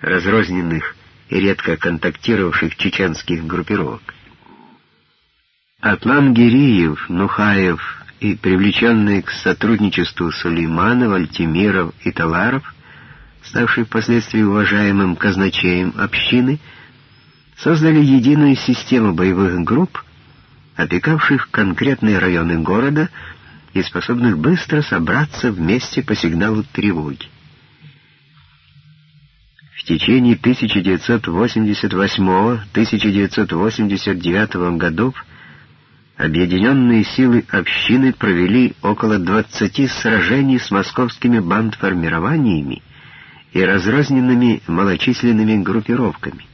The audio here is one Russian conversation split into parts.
разрозненных и редко контактировавших чеченских группировок. Атлан Гириев, Нухаев и привлеченные к сотрудничеству Сулейманов, Альтимиров и Таларов, ставший впоследствии уважаемым казначеем общины, создали единую систему боевых групп, опекавших конкретные районы города и способных быстро собраться вместе по сигналу тревоги. В течение 1988-1989 годов объединенные силы общины провели около 20 сражений с московскими бандформированиями и разрозненными малочисленными группировками.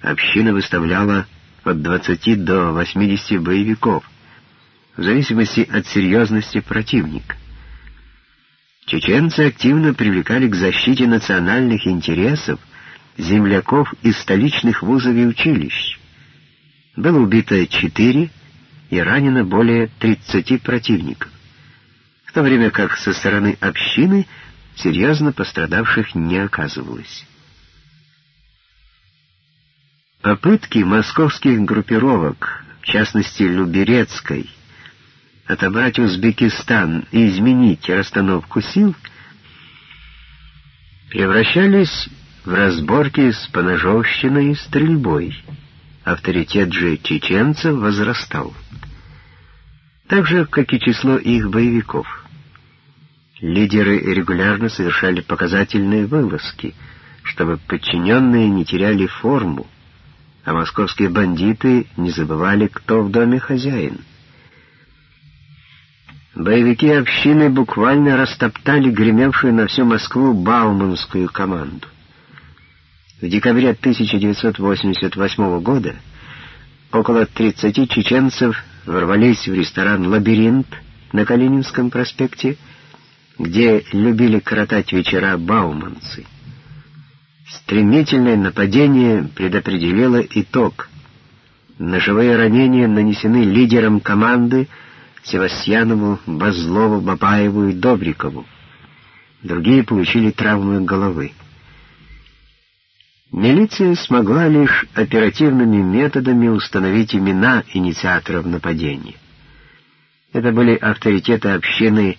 Община выставляла от 20 до 80 боевиков, в зависимости от серьезности противника. Чеченцы активно привлекали к защите национальных интересов земляков из столичных вузов и училищ. Было убито четыре и ранено более 30 противников, в то время как со стороны общины серьезно пострадавших не оказывалось. Попытки московских группировок, в частности Люберецкой, отобрать Узбекистан и изменить расстановку сил, превращались в разборки с поножовщиной и стрельбой. Авторитет же чеченцев возрастал. Так же, как и число их боевиков. Лидеры регулярно совершали показательные вылазки, чтобы подчиненные не теряли форму, а московские бандиты не забывали, кто в доме хозяин. Боевики общины буквально растоптали гремевшую на всю Москву Бауманскую команду. В декабре 1988 года около 30 чеченцев ворвались в ресторан «Лабиринт» на Калининском проспекте, где любили коротать вечера бауманцы. Стремительное нападение предопределило итог. Ножевые ранения нанесены лидерам команды Севастьянову, Базлову, Бабаеву и Добрикову. Другие получили травмы головы. Милиция смогла лишь оперативными методами установить имена инициаторов нападения. Это были авторитеты общины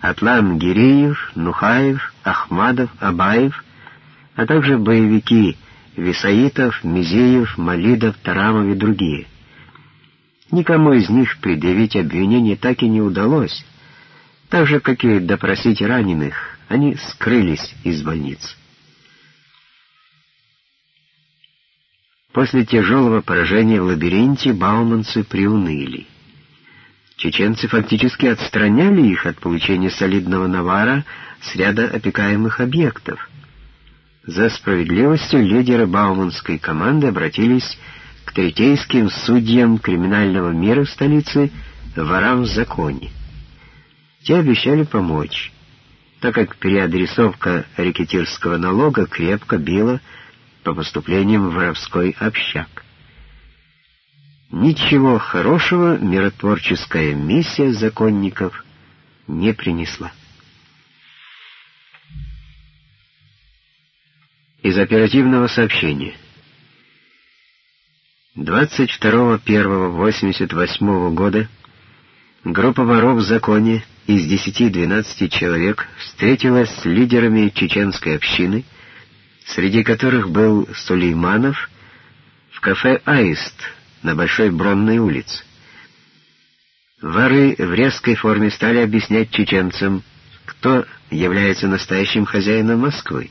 Атлан Гиреев, Нухаев, Ахмадов, Абаев, а также боевики Висаитов, Мизеев, Малидов, Тарамов и другие. Никому из них предъявить обвинение так и не удалось, так же, как и допросить раненых, они скрылись из больницы. После тяжелого поражения в лабиринте бауманцы приуныли. Чеченцы фактически отстраняли их от получения солидного навара с ряда опекаемых объектов. За справедливостью лидеры бауманской команды обратились третейским судьям криминального мира в столице, ворам в законе. Те обещали помочь, так как переадресовка рекетирского налога крепко била по поступлениям в воровской общак. Ничего хорошего миротворческая миссия законников не принесла. Из оперативного сообщения. 22.01.88 года группа воров в законе из 10-12 человек встретилась с лидерами чеченской общины среди которых был Сулейманов, в кафе «Аист» на Большой Бронной улице. Воры в резкой форме стали объяснять чеченцам, кто является настоящим хозяином Москвы.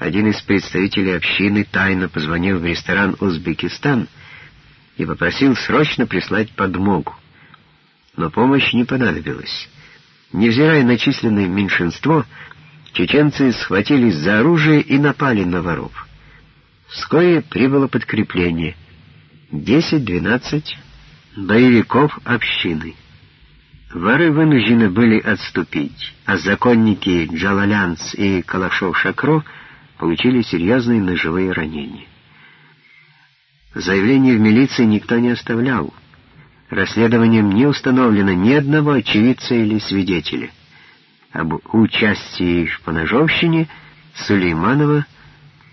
Один из представителей общины тайно позвонил в ресторан «Узбекистан» и попросил срочно прислать подмогу. Но помощь не понадобилась. Невзирая на численное меньшинство, чеченцы схватились за оружие и напали на воров. Вскоре прибыло подкрепление. 10-12 боевиков общины. Воры вынуждены были отступить, а законники Джалалянц и Калашов-Шакро получили серьезные ножевые ранения. Заявление в милиции никто не оставлял. Расследованием не установлено ни одного очевидца или свидетеля об участии в поножовщине Сулейманова